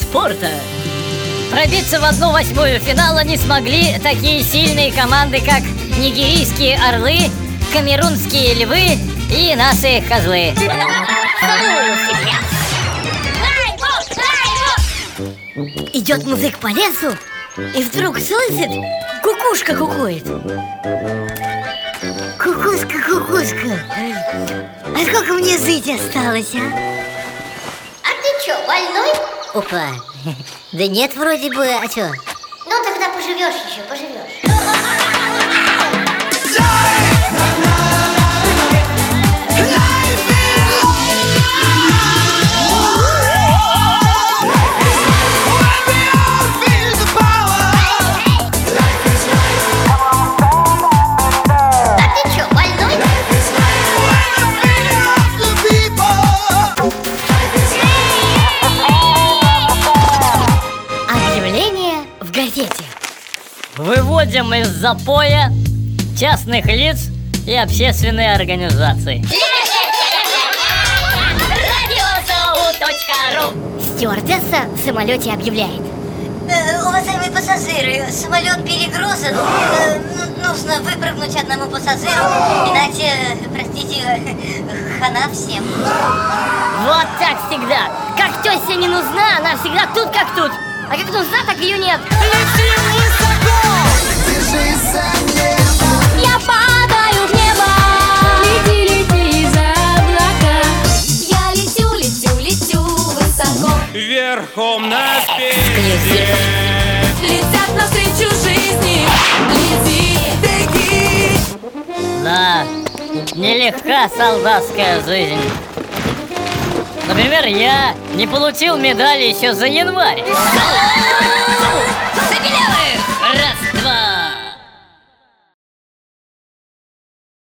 спорта. Пробиться в одну восьмую финала не смогли такие сильные команды, как нигерийские орлы, камерунские львы и наши козлы. Идет музык по лесу и вдруг слышит, кукушка кукует. Кукушка, кукушка, а сколько мне жить осталось, а? Чё, больной? Опа, да нет вроде бы, а чё? Ну тогда поживешь еще, поживешь. Выводим из запоя частных лиц и общественные организации. Стюардесса в самолете объявляет. Э, уважаемые пассажиры, самолет перегрузен. Э, ну- нужно выпрыгнуть одному пассажиру, иначе, простите, хана всем. Вот так всегда. Как теща не нужна, она всегда тут как тут. А как нужна, так ее нет. Верхом на спине. Летят навстречу жизни. Лети, беги. Да, нелегка солдатская жизнь. Например, я не получил медали еще за январь.